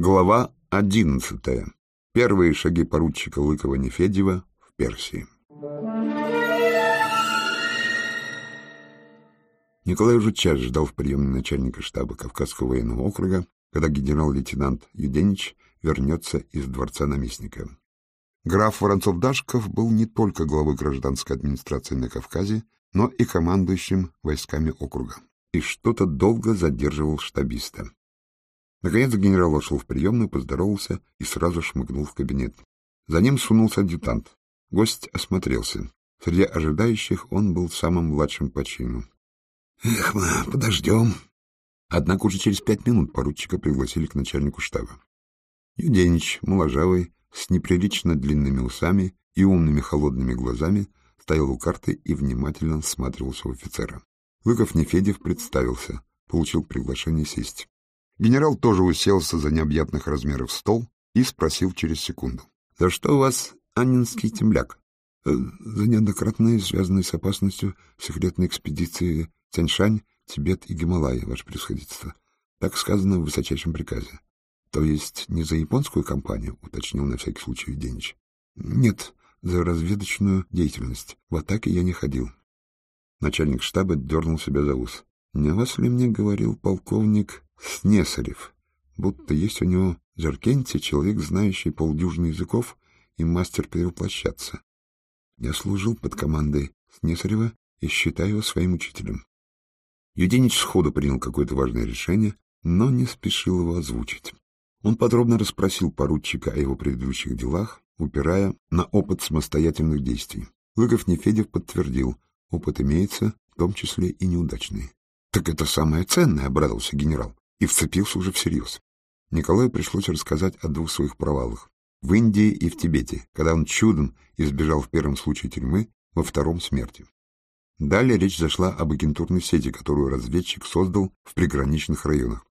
Глава одиннадцатая. Первые шаги поручика Лыкова-Нефедева в Персии. Николай уже час ждал в приемной начальника штаба Кавказского военного округа, когда генерал-лейтенант Юденич вернется из дворца наместника. Граф Воронцов-Дашков был не только главой гражданской администрации на Кавказе, но и командующим войсками округа, и что-то долго задерживал штабиста. Наконец генерал вошел в приемную, поздоровался и сразу шмыгнул в кабинет. За ним сунулся адъютант. Гость осмотрелся. Среди ожидающих он был самым младшим по чину. — Эх, мы подождем. Однако уже через пять минут поручика пригласили к начальнику штаба. Юденич, моложавый, с неприлично длинными усами и умными холодными глазами, стоял у карты и внимательно всматривался в офицера. Лыков Нефедев представился, получил приглашение сесть. Генерал тоже уселся за необъятных размеров стол и спросил через секунду. — За что у вас Аннинский темляк? Э, — За неоднократные, связанные с опасностью секретной экспедиции Тяньшань, Тибет и Гималай, ваше превосходительство. Так сказано в высочайшем приказе. — То есть не за японскую компанию, — уточнил на всякий случай Денич. — Нет, за разведочную деятельность. В атаке я не ходил. Начальник штаба дернул себя за ус. — Не вас ли мне говорил полковник Снесарев, будто есть у него в человек, знающий полдюжины языков и мастер перевоплощаться. Я служил под командой Снесарева и считаю его своим учителем. Юденич сходу принял какое-то важное решение, но не спешил его озвучить. Он подробно расспросил поручика о его предыдущих делах, упирая на опыт самостоятельных действий. Лыков Нефедев подтвердил, опыт имеется, в том числе и неудачный. — Так это самое ценное, — обрадовался генерал и вцепился уже всерьез. Николаю пришлось рассказать о двух своих провалах. В Индии и в Тибете, когда он чудом избежал в первом случае тюрьмы, во втором — смерти. Далее речь зашла об агентурной сети, которую разведчик создал в приграничных районах.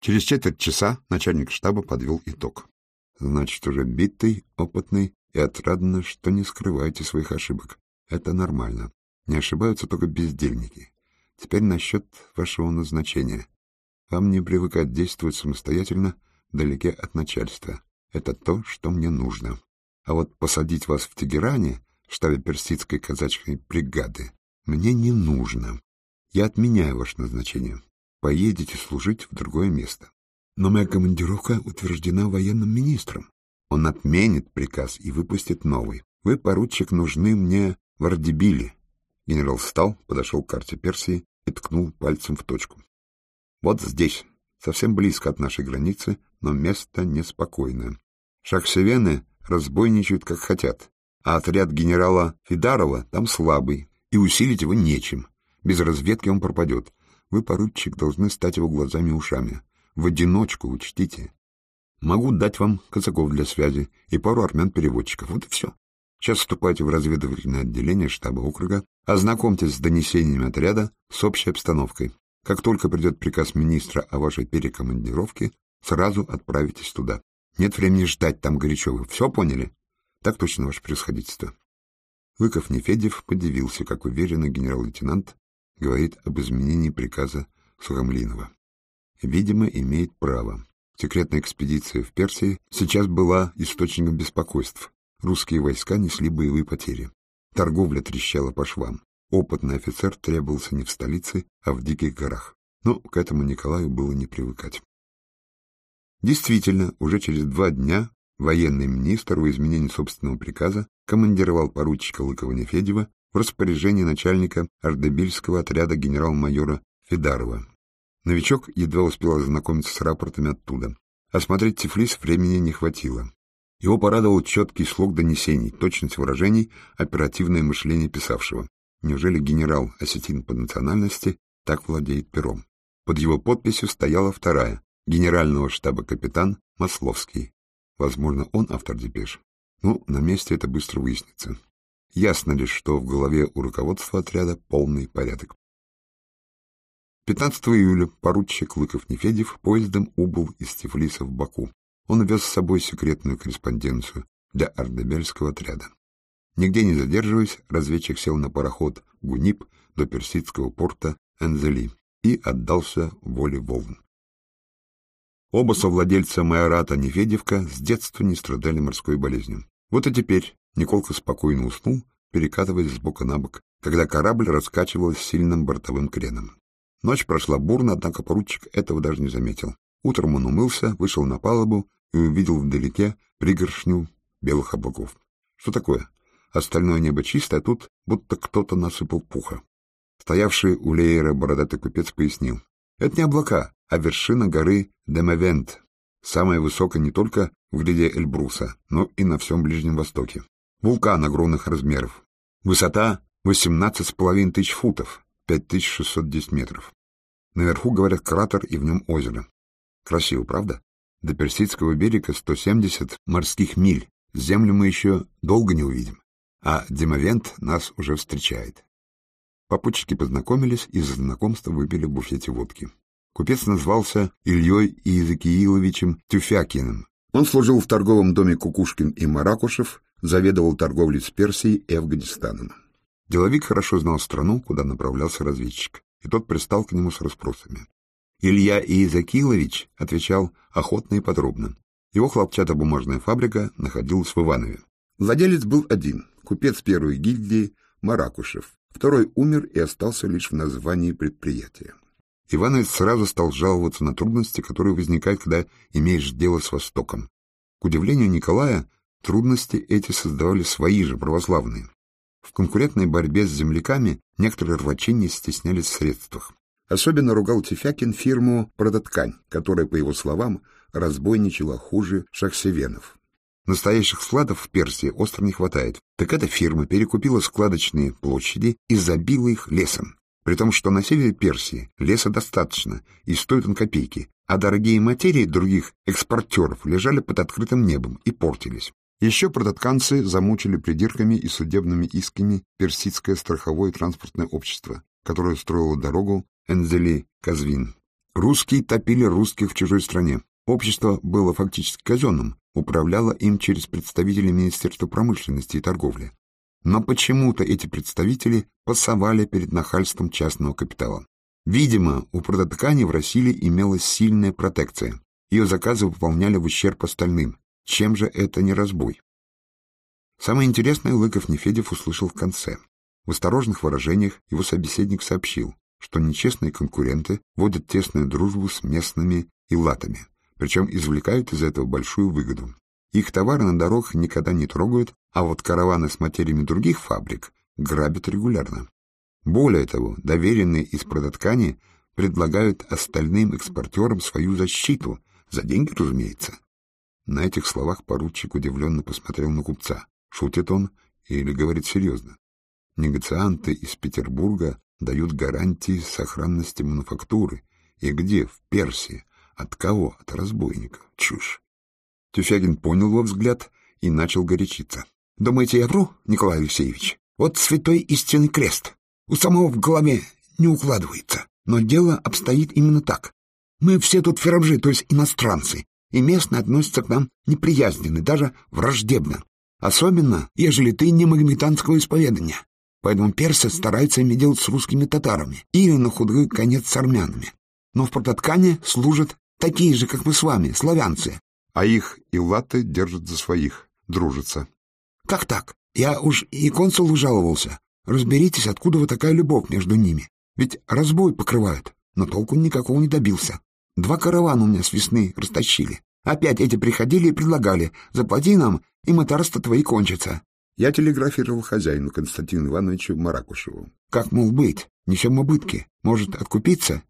Через четверть часа начальник штаба подвел итог. Значит, уже битый, опытный и отрадно, что не скрываете своих ошибок. Это нормально. Не ошибаются только бездельники. Теперь насчет вашего назначения. Вам не привыкать действовать самостоятельно, вдалеке от начальства. Это то, что мне нужно. А вот посадить вас в Тегеране, в штабе персидской казачьей бригады, мне не нужно. Я отменяю ваше назначение. Поедете служить в другое место. Но моя командировка утверждена военным министром. Он отменит приказ и выпустит новый. Вы, поручик, нужны мне в Ардебиле. Генерал встал, подошел к карте Персии и ткнул пальцем в точку. Вот здесь, совсем близко от нашей границы, но место неспокойное. Шахсевены разбойничают, как хотят, а отряд генерала Фидарова там слабый, и усилить его нечем. Без разведки он пропадет. Вы, поручик, должны стать его глазами и ушами. В одиночку, учтите. Могу дать вам казаков для связи и пару армян-переводчиков. Вот и все. Сейчас вступайте в разведывательное отделение штаба округа, ознакомьтесь с донесениями отряда, с общей обстановкой. Как только придет приказ министра о вашей перекомандировке, сразу отправитесь туда. Нет времени ждать там горячо. Вы все поняли? Так точно, ваше превосходительство. Выков Нефедев подивился, как уверенно генерал-лейтенант говорит об изменении приказа Сухомлинова. Видимо, имеет право. Секретная экспедиция в Персии сейчас была источником беспокойств. Русские войска несли боевые потери. Торговля трещала по швам. Опытный офицер требовался не в столице, а в диких горах. Но к этому Николаю было не привыкать. Действительно, уже через два дня военный министр в изменении собственного приказа командировал поручика Лыкова-Нефедева в распоряжение начальника ардебильского отряда генерал-майора Федарова. Новичок едва успел ознакомиться с рапортами оттуда. Осмотреть Тифлис времени не хватило. Его порадовал четкий слог донесений, точность выражений, оперативное мышление писавшего. Неужели генерал осетин по национальности так владеет пером? Под его подписью стояла вторая, генерального штаба капитан Масловский. Возможно, он автор депеш. Ну, на месте это быстро выяснится. Ясно лишь, что в голове у руководства отряда полный порядок. 15 июля поручик Лыков-Нефедев поездом убыл из Тифлиса в Баку. Он вез с собой секретную корреспонденцию для ардебельского отряда. Нигде не задерживаясь, разведчик сел на пароход «Гунип» до персидского порта Энзели и отдался воле волн. Оба совладельца майората Нефедевка с детства не страдали морской болезнью. Вот и теперь Николка спокойно уснул, перекатываясь с бока на бок, когда корабль раскачивался сильным бортовым креном. Ночь прошла бурно, однако поручик этого даже не заметил. Утром он умылся, вышел на палубу и увидел вдалеке пригоршню белых облаков. Что такое? Остальное небо чисто, а тут будто кто-то насыпал пуха. Стоявший у леера бородатый купец пояснил. Это не облака, а вершина горы Демевент, самая высокая не только в гряде Эльбруса, но и на всем Ближнем Востоке. Вулкан огромных размеров. Высота 18,5 тысяч футов, 5610 метров. Наверху, говорят, кратер и в нем озеро. Красиво, правда? До Персидского берега 170 морских миль. Землю мы еще долго не увидим. А Демовент нас уже встречает. Попутчики познакомились и за знакомство выпили в буфете водки. Купец назвался Ильей Иезекииловичем Тюфякиным. Он служил в торговом доме Кукушкин и Маракушев, заведовал торговлей с Персией и Афганистаном. Деловик хорошо знал страну, куда направлялся разведчик, и тот пристал к нему с расспросами. Илья Иезекиилович отвечал охотно и подробно. Его хлопчатобумажная фабрика находилась в Иванове. Владелец был один, купец первой гильдии Маракушев. Второй умер и остался лишь в названии предприятия. Ивановец сразу стал жаловаться на трудности, которые возникают, когда имеешь дело с Востоком. К удивлению Николая, трудности эти создавали свои же православные. В конкурентной борьбе с земляками некоторые рвачи не стеснялись в средствах. Особенно ругал Тефякин фирму «Продоткань», которая, по его словам, разбойничала хуже шахсевенов. Настоящих складов в Персии остро не хватает. Так эта фирма перекупила складочные площади и забила их лесом. При том, что на севере Персии леса достаточно и стоит он копейки, а дорогие материи других экспортеров лежали под открытым небом и портились. Еще продотканцы замучили придирками и судебными исками персидское страховое транспортное общество, которое строило дорогу Энзели-Казвин. Русские топили русских в чужой стране. Общество было фактически казенным, управляло им через представителей Министерства промышленности и торговли. Но почему-то эти представители пасовали перед нахальством частного капитала. Видимо, у продоткани в России имелась сильная протекция. Ее заказы выполняли в ущерб остальным. Чем же это не разбой? Самое интересное Лыков Нефедев услышал в конце. В осторожных выражениях его собеседник сообщил, что нечестные конкуренты водят тесную дружбу с местными и латами, причем извлекают из этого большую выгоду. Их товары на дорогах никогда не трогают, а вот караваны с материями других фабрик грабят регулярно. Более того, доверенные из продоткани предлагают остальным экспортерам свою защиту, за деньги, разумеется. На этих словах поручик удивленно посмотрел на купца. Шутит он или говорит серьезно? Негацианты из Петербурга дают гарантии сохранности мануфактуры. И где? В Персии. От кого? От разбойников. Чушь. Тюфягин понял его взгляд и начал горячиться. «Думаете, я вру, Николай Алексеевич? Вот святой истинный крест. У самого в голове не укладывается. Но дело обстоит именно так. Мы все тут ферабжи, то есть иностранцы, и местные относятся к нам неприязненно, даже враждебно. Особенно, ежели ты не магометанского исповедания. Поэтому персы стараются иметь дело с русскими татарами или на худой конец с армянами. Но в прототкане служат такие же, как мы с вами, славянцы, а их и латы держат за своих, дружатся. — Как так? Я уж и консулу жаловался. Разберитесь, откуда вы такая любовь между ними. Ведь разбой покрывают, но толку никакого не добился. Два каравана у меня с весны растащили. Опять эти приходили и предлагали, заплати нам, и мытарства твои кончатся. Я телеграфировал хозяину Константину Ивановичу Маракушеву. Как, мол, быть? Несем убытки. Может, откупиться?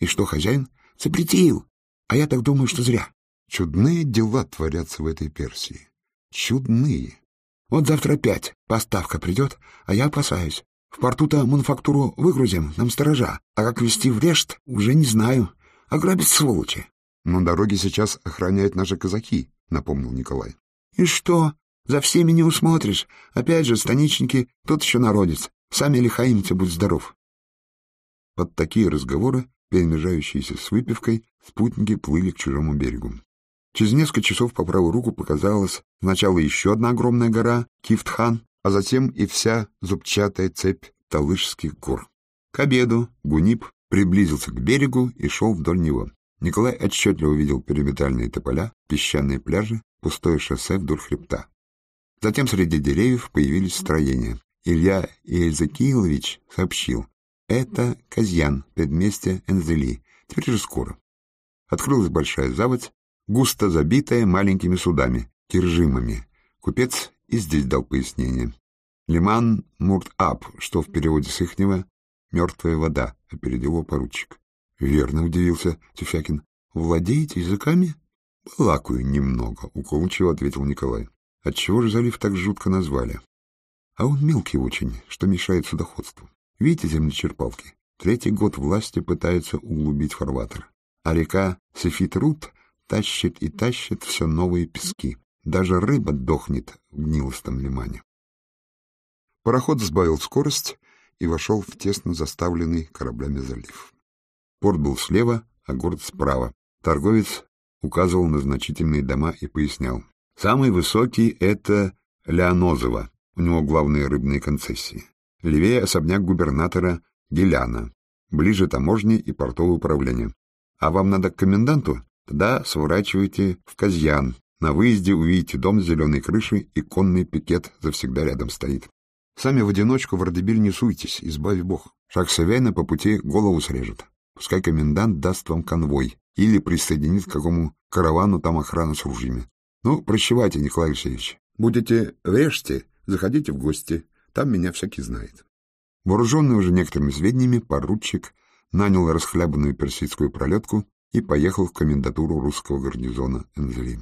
И что хозяин? Запретил. А я так думаю, что зря. Чудные дела творятся в этой Персии. Чудные. Вот завтра опять поставка придет, а я опасаюсь. В порту-то мануфактуру выгрузим, нам сторожа, а как везти в Решт, уже не знаю. Ограбить сволочи. Но дороги сейчас охраняют наши казаки, напомнил Николай. И что? За всеми не усмотришь. Опять же, станичники, тот еще народец. Сами лихаимцы, будь здоров. Под такие разговоры, перемежающиеся с выпивкой, спутники плыли к чужому берегу. Через несколько часов по правую руку показалась сначала еще одна огромная гора, Кифтхан, а затем и вся зубчатая цепь Талышских гор. К обеду Гунип приблизился к берегу и шел вдоль него. Николай отчетливо увидел переметальные тополя, песчаные пляжи, пустое шоссе вдоль хребта. Затем среди деревьев появились строения. Илья Иезекиилович сообщил, это Казьян, предместье Энзели, теперь же скоро. Открылась большая заводь, густо забитая маленькими судами, киржимами. Купец и здесь дал пояснение. Лиман Мурт-Ап, что в переводе с ихнего «мертвая вода», опередил его поручик. Верно, удивился Тюфякин. Владеете языками? Балакую немного, уклончиво ответил Николай. Отчего же залив так жутко назвали? А он мелкий очень, что мешает судоходству. Видите землечерпалки? Третий год власти пытаются углубить фарватер. А река Сефит-Рут тащит и тащит все новые пески. Даже рыба дохнет в гнилостом лимане. Пароход сбавил скорость и вошел в тесно заставленный кораблями залив. Порт был слева, а город справа. Торговец указывал на значительные дома и пояснял. Самый высокий — это Леонозово, у него главные рыбные концессии. Левее особняк губернатора Геляна, ближе таможни и портовое управление. А вам надо к коменданту? Тогда сворачивайте в Казьян. На выезде увидите дом с зеленой крышей и конный пикет завсегда рядом стоит. Сами в одиночку в Ардебиль не суйтесь, избави бог. Шаг Савяйна по пути голову срежет. Пускай комендант даст вам конвой или присоединит к какому каравану там охрана с ружьями. Ну, прощевайте, Николай Алексеевич. Будете в заходите в гости. Там меня всякий знает. Вооруженный уже некоторыми сведениями, поручик нанял расхлябанную персидскую пролетку и поехал в комендатуру русского гарнизона Энзели.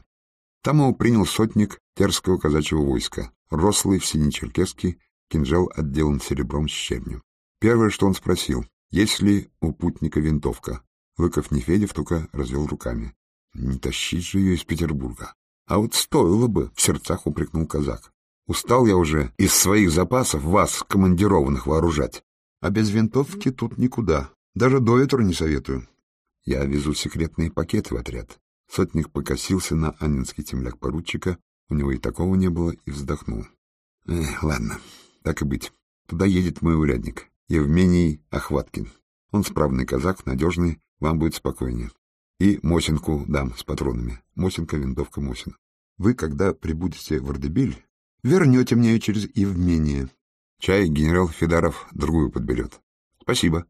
Там его принял сотник терского казачьего войска, рослый в сине-черкеске, кинжал отделан серебром с щебнем. Первое, что он спросил, есть ли у путника винтовка? Лыков Нефедев только развел руками. Не тащить же ее из Петербурга. А вот стоило бы, в сердцах упрекнул казак. Устал я уже из своих запасов вас, командированных, вооружать. А без винтовки тут никуда. Даже до ветру не советую. Я везу секретные пакеты в отряд. Сотник покосился на анинский темляк поручика. У него и такого не было, и вздохнул. Эх, ладно, так и быть. Туда едет мой урядник. Евмений Охваткин. Он справный казак, надежный, вам будет спокойнее. И Мосинку дам с патронами. Мосинка, винтовка Мосина. Вы, когда прибудете в Ардебиль, вернете мне ее через Евмение. Чай генерал Федаров другую подберет. Спасибо.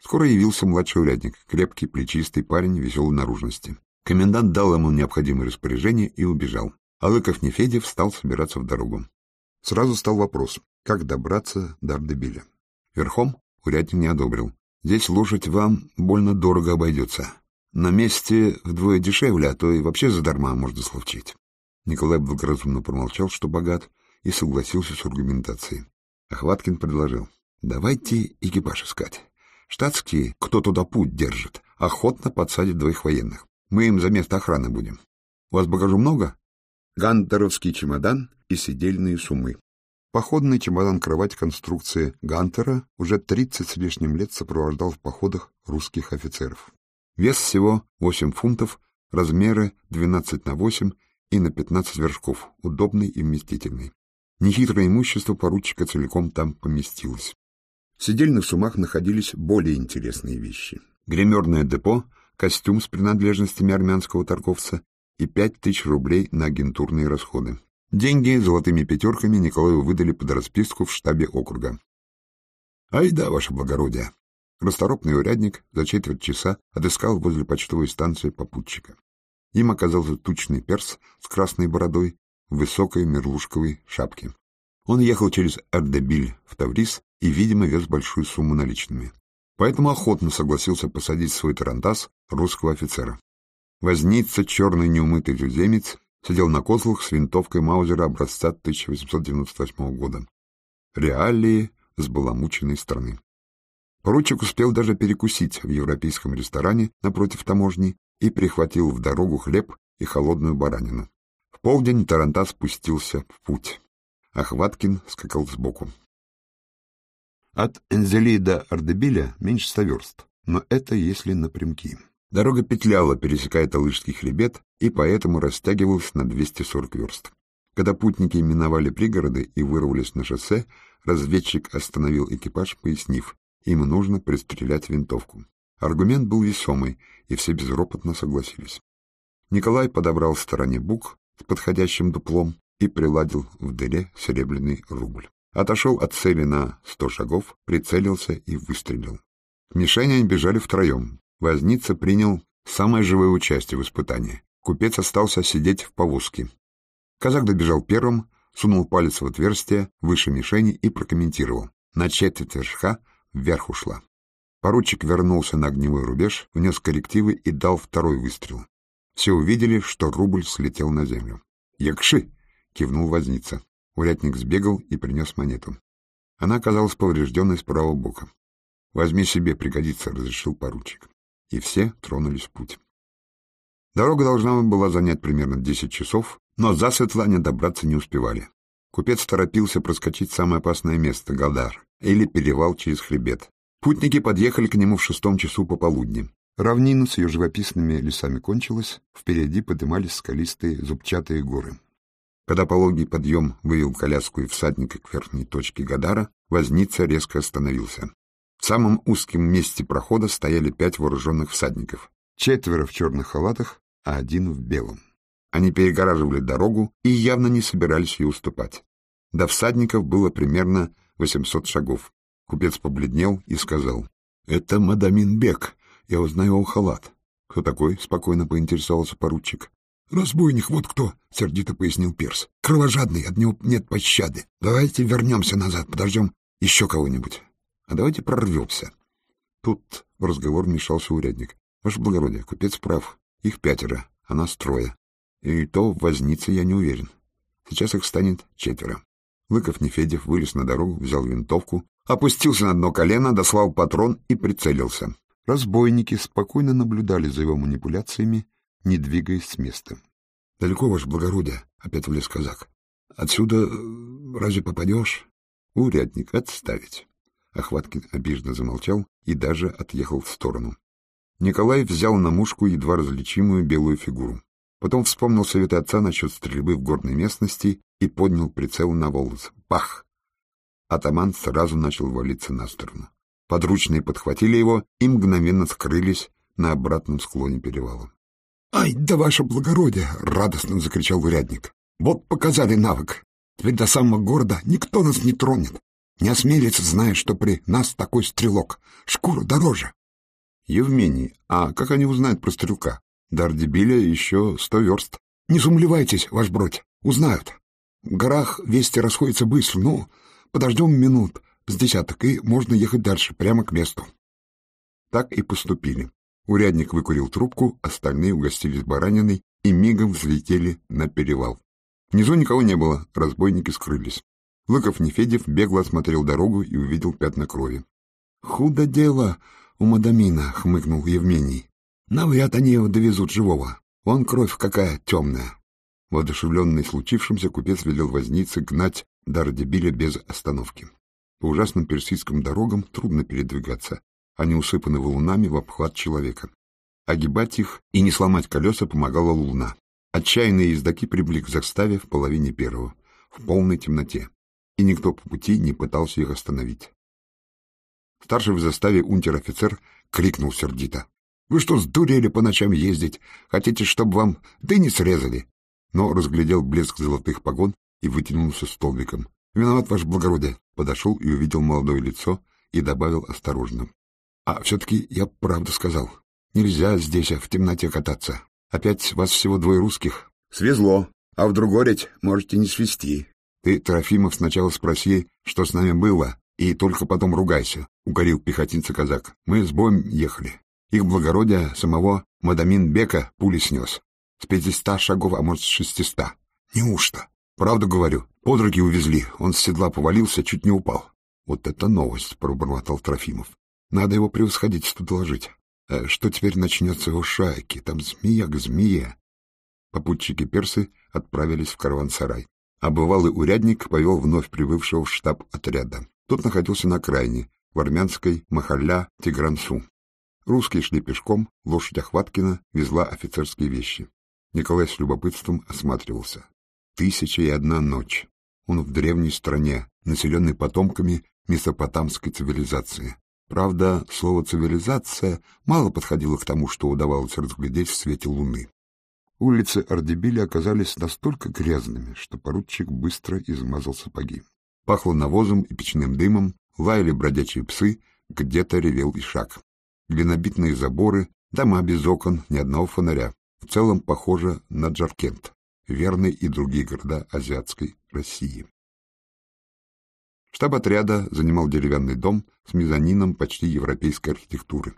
Скоро явился младший урядник, крепкий, плечистый парень веселой наружности. Комендант дал ему необходимое распоряжение и убежал. А Лыков Нефедев стал собираться в дорогу. Сразу стал вопрос, как добраться до Ардебиля. Верхом урядник не одобрил. Здесь лошадь вам больно дорого обойдется. На месте вдвое дешевле, а то и вообще задарма можно словчить. Николай благоразумно промолчал, что богат, и согласился с аргументацией. Охваткин предложил. Давайте экипаж искать. Штатские, кто туда путь держит, охотно подсадят двоих военных. Мы им за место охраны будем. У вас багажу много? Гантеровский чемодан и сидельные суммы. Походный чемодан-кровать конструкции Гантера уже 30 с лишним лет сопровождал в походах русских офицеров. Вес всего 8 фунтов, размеры 12 на 8 и на 15 вершков, удобный и вместительный. Нехитрое имущество поручика целиком там поместилось. В сидельных сумах находились более интересные вещи. Гримерное депо, костюм с принадлежностями армянского торговца и пять тысяч рублей на агентурные расходы. Деньги золотыми пятерками Николаю выдали под расписку в штабе округа. «Ай да, ваше благородие!» Расторопный урядник за четверть часа отыскал возле почтовой станции попутчика. Им оказался тучный перс с красной бородой в высокой мерлушковой шапке. Он ехал через Ардебиль в Таврис и, видимо, вез большую сумму наличными. Поэтому охотно согласился посадить свой тарантас русского офицера. Возница, черный неумытый туземец, сидел на козлах с винтовкой Маузера образца 1898 года. Реалии с баламученной страны. Поручик успел даже перекусить в европейском ресторане напротив таможни и прихватил в дорогу хлеб и холодную баранину. В полдень Тарантас спустился в путь. Охваткин скакал сбоку. От Энзели до Ардебиля меньше ста верст, но это если напрямки. Дорога петляла, пересекая Талышский хребет, и поэтому растягивалась на 240 верст. Когда путники миновали пригороды и вырвались на шоссе, разведчик остановил экипаж, пояснив, им нужно пристрелять винтовку. Аргумент был весомый, и все безропотно согласились. Николай подобрал в стороне бук с подходящим дуплом и приладил в дыре серебряный рубль. Отошел от цели на сто шагов, прицелился и выстрелил. К мишени они бежали втроем. Возница принял самое живое участие в испытании. Купец остался сидеть в повозке. Казак добежал первым, сунул палец в отверстие выше мишени и прокомментировал. На четверть вершка вверх ушла. Поручик вернулся на огневой рубеж, внес коррективы и дал второй выстрел. Все увидели, что рубль слетел на землю. «Якши!» — кивнул возница. Урядник сбегал и принес монету. Она оказалась поврежденной с правого бока. «Возьми себе, пригодится», — разрешил поручик. И все тронулись в путь. Дорога должна была занять примерно десять часов, но засветло они добраться не успевали. Купец торопился проскочить самое опасное место — Гадар, или перевал через хребет. Путники подъехали к нему в шестом часу пополудни. Равнина с ее живописными лесами кончилась, впереди подымались скалистые зубчатые горы. Когда пологий подъем вывел коляску и всадника к верхней точке Гадара, возница резко остановился. В самом узком месте прохода стояли пять вооруженных всадников. Четверо в черных халатах, а один в белом. Они перегораживали дорогу и явно не собирались ее уступать. До всадников было примерно 800 шагов. Купец побледнел и сказал, «Это Мадамин Бек, я узнаю его халат. Кто такой? Спокойно поинтересовался поручик. Разбойник, вот кто, сердито пояснил Перс. Кровожадный, от него нет пощады. Давайте вернемся назад, подождем еще кого-нибудь. А давайте прорвемся. Тут в разговор вмешался урядник. Ваше благородие, купец прав. Их пятеро, а нас трое. И то в вознице я не уверен. Сейчас их станет четверо. Лыков Нефедев вылез на дорогу, взял винтовку, опустился на одно колено, дослал патрон и прицелился. Разбойники спокойно наблюдали за его манипуляциями, не двигаясь с места. — Далеко, ваше благородие, — опять влез казак. — Отсюда э, разве попадешь? — Урядник, отставить. Охваткин обиженно замолчал и даже отъехал в сторону. Николай взял на мушку едва различимую белую фигуру. Потом вспомнил советы отца насчет стрельбы в горной местности и поднял прицел на волос. Пах! Атаман сразу начал валиться на сторону. Подручные подхватили его и мгновенно скрылись на обратном склоне перевала. — Ай, да ваше благородие! — радостно закричал урядник. — Вот показали навык. Теперь до самого города никто нас не тронет. Не осмелится, зная, что при нас такой стрелок. Шкура дороже. — Евмений, а как они узнают про стрелка? До Ардебиля еще сто верст. — Не сумлевайтесь, ваш бродь, узнают. В горах вести расходятся быстро, ну, подождем минут, с десяток, и можно ехать дальше, прямо к месту. Так и поступили. Урядник выкурил трубку, остальные угостились бараниной и мигом взлетели на перевал. Внизу никого не было, разбойники скрылись. Лыков Нефедев бегло осмотрел дорогу и увидел пятна крови. — Худо дело у Мадамина, — хмыкнул Евмений. — Навряд они его довезут живого. Он кровь какая темная. Воодушевленный случившимся, купец велел вознице гнать Дардебиля без остановки. По ужасным персидским дорогам трудно передвигаться. Они усыпаны валунами в обхват человека. Огибать их и не сломать колеса помогала луна. Отчаянные ездаки прибыли к заставе в половине первого, в полной темноте, и никто по пути не пытался их остановить. Старший в заставе унтер-офицер крикнул сердито. — Вы что, сдурели по ночам ездить? Хотите, чтобы вам дыни срезали? Но разглядел блеск золотых погон и вытянулся столбиком. — Виноват, ваше благородие. Подошел и увидел молодое лицо и добавил осторожно. — А все-таки я правду сказал. Нельзя здесь в темноте кататься. Опять вас всего двое русских. — Свезло. А в другореть можете не свести. Ты, Трофимов, сначала спроси, что с нами было, и только потом ругайся, — укорил пехотинца казак. Мы с боем ехали. Их благородие самого Мадамин Бека пули снес. С пятиста шагов, а может, с шестиста. Неужто? Правду говорю, под руки увезли, он с седла повалился, чуть не упал. Вот это новость, пробормотал Трофимов. Надо его превосходить, что доложить. А что теперь начнется у шайки? Там змея к змее. Попутчики персы отправились в караван-сарай. А бывалый урядник повел вновь прибывшего в штаб отряда. Тот находился на окраине, в армянской Махалля Тигрансу. Русские шли пешком, лошадь Охваткина везла офицерские вещи. Николай с любопытством осматривался. Тысяча и одна ночь. Он в древней стране, населенной потомками месопотамской цивилизации. Правда, слово «цивилизация» мало подходило к тому, что удавалось разглядеть в свете луны. Улицы Ардебиля оказались настолько грязными, что поручик быстро измазал сапоги. Пахло навозом и печным дымом, лаяли бродячие псы, где-то ревел ишак. Глинобитные заборы, дома без окон, ни одного фонаря. В целом похоже на Джаркент, Верный и другие города азиатской России. Штаб отряда занимал деревянный дом с мезонином почти европейской архитектуры.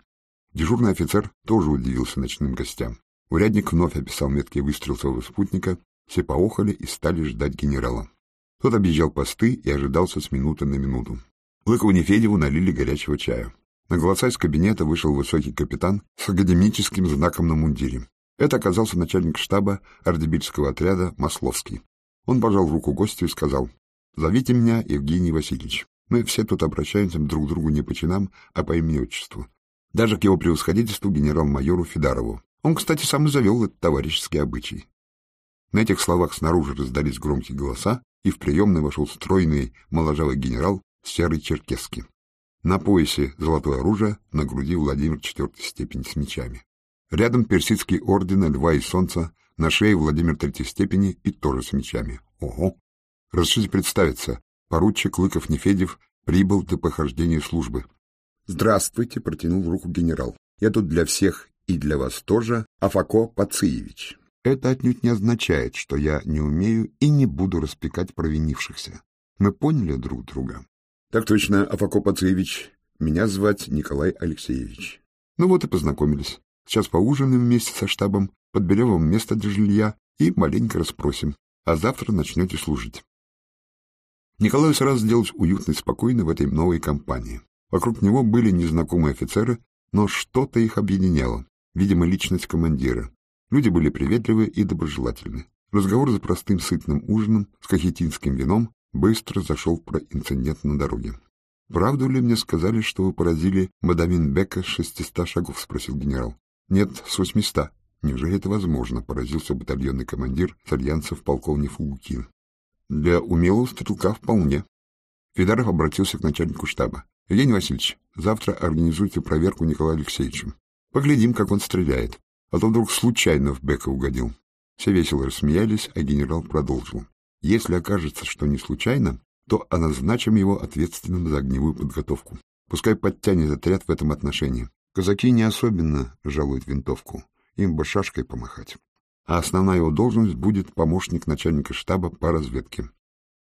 Дежурный офицер тоже удивился ночным гостям. Урядник вновь описал меткий выстрел своего спутника, все поохали и стали ждать генерала. Тот объезжал посты и ожидался с минуты на минуту. Лыкову Нефедеву налили горячего чая. На голоса из кабинета вышел высокий капитан с академическим знаком на мундире. Это оказался начальник штаба ардебильского отряда Масловский. Он пожал руку гостю и сказал, Зовите меня Евгений Васильевич. Мы все тут обращаемся друг к другу не по чинам, а по имени-отчеству. Даже к его превосходительству генерал-майору Федорову. Он, кстати, сам и завел этот товарищеский обычай. На этих словах снаружи раздались громкие голоса, и в приемный вошел стройный моложавый генерал с серой черкески. На поясе золотое оружие, на груди Владимир четвертой степени с мечами. Рядом персидский орден Льва и Солнца, на шее Владимир третьей степени и тоже с мечами. Ого! Разрешите представиться. Поручик Лыков-Нефедев прибыл до похождения службы. «Здравствуйте», — протянул руку генерал. «Я тут для всех и для вас тоже Афако Пациевич. Это отнюдь не означает, что я не умею и не буду распекать провинившихся. Мы поняли друг друга?» «Так точно, Афако Пациевич. Меня звать Николай Алексеевич». Ну вот и познакомились. Сейчас поужинаем вместе со штабом, подберем вам место для жилья и маленько расспросим. А завтра начнете служить. Николаю сразу сделалось уютно и спокойно в этой новой компании. Вокруг него были незнакомые офицеры, но что-то их объединяло, видимо, личность командира. Люди были приветливы и доброжелательны. Разговор за простым сытным ужином с кахетинским вином быстро зашел про инцидент на дороге. «Правду ли мне сказали, что вы поразили мадамин Бека с шестиста шагов?» — спросил генерал. «Нет, с восьмиста». «Неужели это возможно?» — поразился батальонный командир сальянцев полковник Фугукин. Для умелого стрелка вполне. Федоров обратился к начальнику штаба. — Евгений Васильевич, завтра организуйте проверку Николаю Алексеевичу. Поглядим, как он стреляет. А то вдруг случайно в Бека угодил. Все весело рассмеялись, а генерал продолжил. Если окажется, что не случайно, то назначим его ответственным за огневую подготовку. Пускай подтянет отряд в этом отношении. Казаки не особенно жалуют винтовку. Им бы шашкой помахать а основная его должность будет помощник начальника штаба по разведке.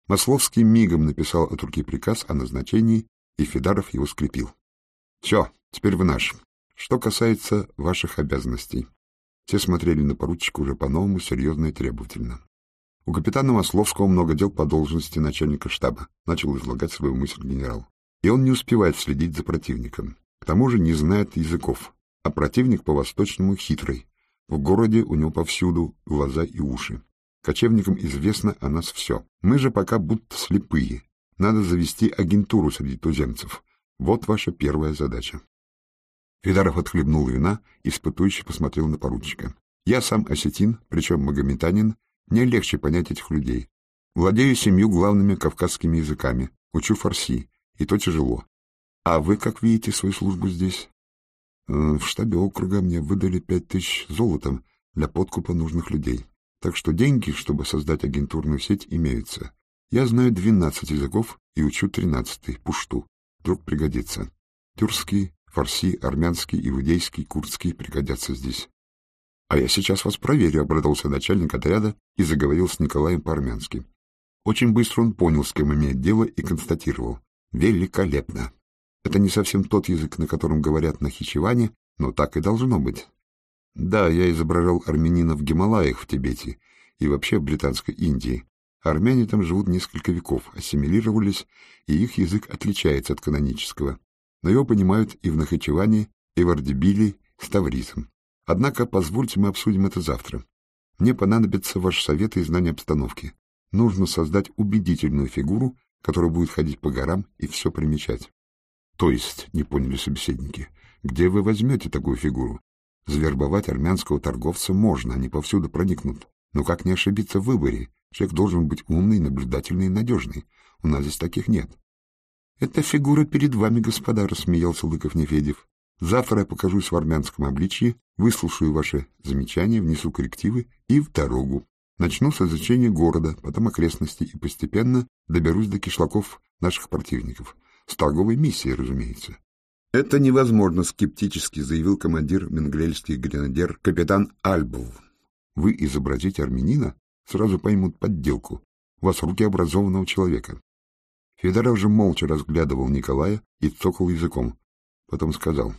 Масловский мигом написал от руки приказ о назначении, и Федаров его скрепил. «Все, теперь вы наш. Что касается ваших обязанностей». Все смотрели на поручика уже по-новому, серьезно и требовательно. У капитана Масловского много дел по должности начальника штаба, начал излагать свою мысль генерал. И он не успевает следить за противником. К тому же не знает языков, а противник по-восточному хитрый, в городе у него повсюду глаза и уши. Кочевникам известно о нас все. Мы же пока будто слепые. Надо завести агентуру среди туземцев. Вот ваша первая задача. Федоров отхлебнул вина, испытующе посмотрел на поручика. Я сам осетин, причем магометанин, мне легче понять этих людей. Владею семью главными кавказскими языками, учу фарси, и то тяжело. А вы как видите свою службу здесь? Э, в штабе округа мне выдали пять тысяч золотом для подкупа нужных людей. Так что деньги, чтобы создать агентурную сеть, имеются. Я знаю двенадцать языков и учу тринадцатый, пушту. Вдруг пригодится. Тюркский, фарси, армянский, иудейский, курдский пригодятся здесь. — А я сейчас вас проверю, — обрадовался начальник отряда и заговорил с Николаем по-армянски. Очень быстро он понял, с кем имеет дело, и констатировал. — Великолепно! Это не совсем тот язык, на котором говорят на Хичеване, но так и должно быть. Да, я изображал армянина в Гималаях в Тибете и вообще в Британской Индии. Армяне там живут несколько веков, ассимилировались, и их язык отличается от канонического. Но его понимают и в Нахичеване, и в Ардебиле, с Тавризом. Однако позвольте мы обсудим это завтра. Мне понадобится ваш совет и знание обстановки. Нужно создать убедительную фигуру, которая будет ходить по горам и все примечать. То есть, не поняли собеседники, где вы возьмете такую фигуру? Завербовать армянского торговца можно, они повсюду проникнут. Но как не ошибиться в выборе? Человек должен быть умный, наблюдательный и надежный. У нас здесь таких нет. — Это фигура перед вами, господа, — рассмеялся Лыков-Нефедев. — Завтра я покажусь в армянском обличье, выслушаю ваши замечания, внесу коррективы и в дорогу. Начну с изучения города, потом окрестностей и постепенно доберусь до кишлаков наших противников. С торговой миссией, разумеется. — Это невозможно, — скептически заявил командир менглельский гренадер капитан Альбов. — Вы изобразите армянина, сразу поймут подделку. У вас руки образованного человека. Федоров же молча разглядывал Николая и цокал языком. Потом сказал,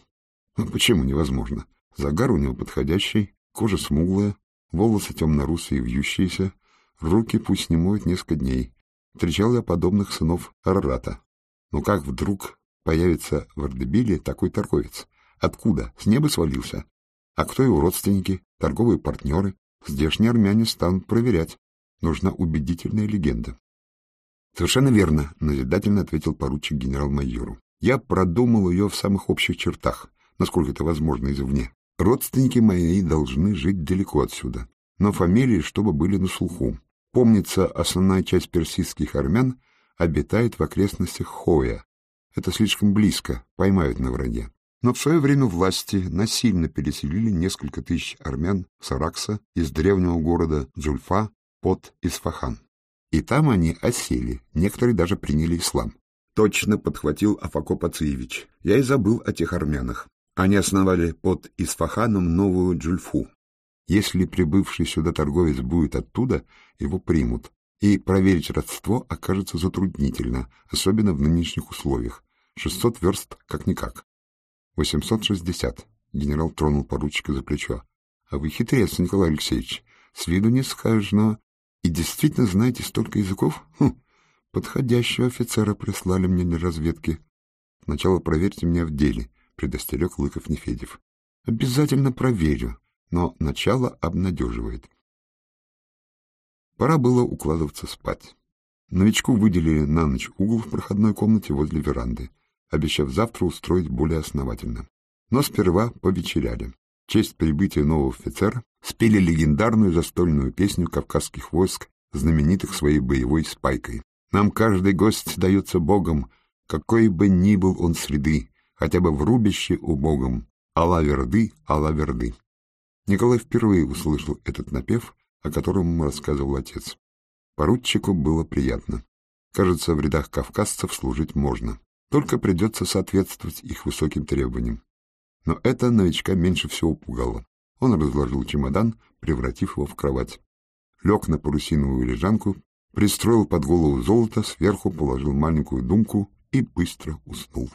ну почему невозможно? Загар у него подходящий, кожа смуглая, волосы темно-русые вьющиеся, руки пусть не моют несколько дней. Встречал я подобных сынов Арарата. Но как вдруг появится в Ардебиле такой торговец? Откуда? С неба свалился? А кто его родственники, торговые партнеры? Здешние армяне станут проверять. Нужна убедительная легенда. Совершенно верно, назидательно ответил поручик генерал-майору. Я продумал ее в самых общих чертах, насколько это возможно извне. Родственники мои должны жить далеко отсюда, но фамилии, чтобы были на слуху. Помнится, основная часть персидских армян обитает в окрестностях Хоя. Это слишком близко, поймают на враге. Но в свое время власти насильно переселили несколько тысяч армян Саракса из древнего города Джульфа под Исфахан. И там они осели, некоторые даже приняли ислам. Точно подхватил Афакоп Ациевич. Я и забыл о тех армянах. Они основали под Исфаханом новую Джульфу. Если прибывший сюда торговец будет оттуда, его примут. И проверить родство окажется затруднительно, особенно в нынешних условиях. Шестьсот верст как-никак. Восемьсот шестьдесят. Генерал тронул поручика за плечо. — А вы хитрец, Николай Алексеевич. С виду не скажешь, но и действительно знаете столько языков? Хм, подходящего офицера прислали мне для разведки. Сначала проверьте меня в деле, предостерег Лыков Нефедев. Обязательно проверю, но начало обнадеживает. Пора было укладываться спать. Новичку выделили на ночь угол в проходной комнате возле веранды, обещав завтра устроить более основательно. Но сперва повечеряли честь прибытия нового офицера спели легендарную застольную песню кавказских войск, знаменитых своей боевой спайкой. «Нам каждый гость дается Богом, какой бы ни был он среды, хотя бы в рубище убогом. Алла верды, Алла верды». Николай впервые услышал этот напев, о котором ему рассказывал отец. Поручику было приятно. Кажется, в рядах кавказцев служить можно. Только придется соответствовать их высоким требованиям. Но это новичка меньше всего пугало. Он разложил чемодан, превратив его в кровать. Лег на парусиновую лежанку, пристроил под голову золото, сверху положил маленькую думку и быстро уснул.